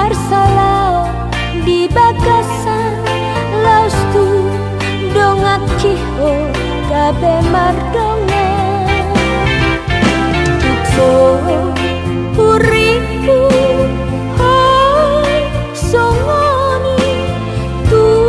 bersalah di bagasan laus tu dongat ciho kabe marga.